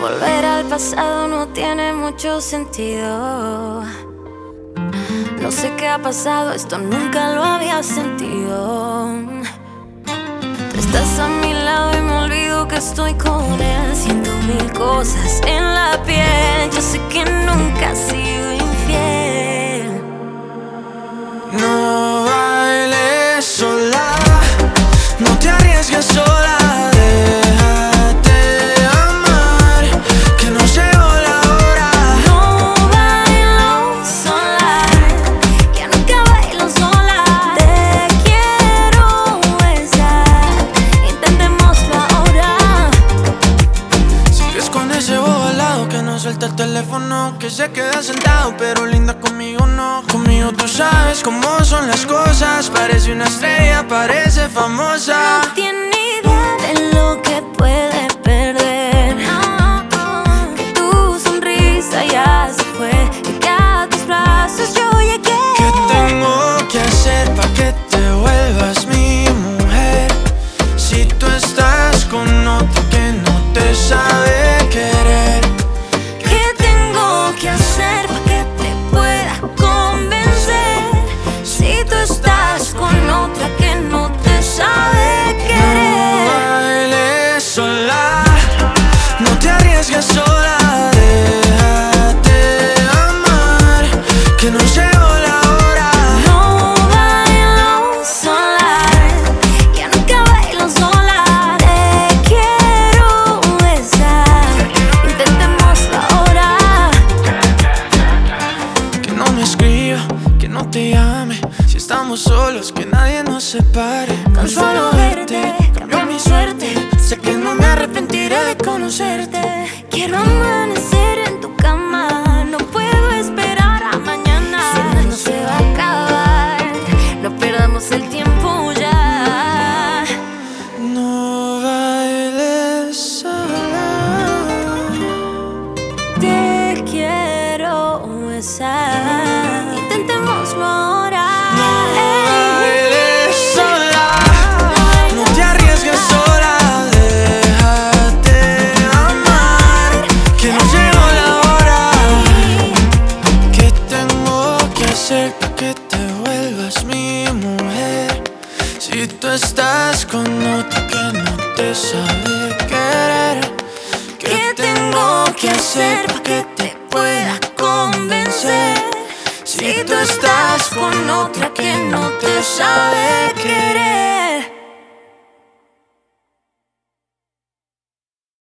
Volver al pasado no tiene mucho sentido. No sé qué ha pasado, esto nunca lo había sentido. Tú estás a mi lado y me olvido que estoy con él. Siento mil cosas en la piel. Yo sé que nunca he sido infiel. No bailes sola, no te arriesgues sola. Suelta el teléfono, que se queda sentado, pero linda conmigo no. Conmigo tú sabes cómo son las cosas. Parece una estrella, parece famosa. No tiene arriesgues sola. Déjate amar, que no llegó la hora. No bailo sola, ya nunca bailo sola. Te quiero besar, intentémoslo ahora. Que no me escriba, que no te llame. Si estamos solos, que nadie nos separe. Con solo verte cambió mi suerte. Conocerte. Quiero amanecer en tu cama. No puedo esperar a mañana. Si no se va a acabar, no perdamos el tiempo ya. No bailes sola. Te quiero besar. Intentémoslo ahora. Estás con otro que no te sabe querer. ¿Qué tengo que hacer para que te pueda convencer? Si tú estás con otra que no te sabe querer.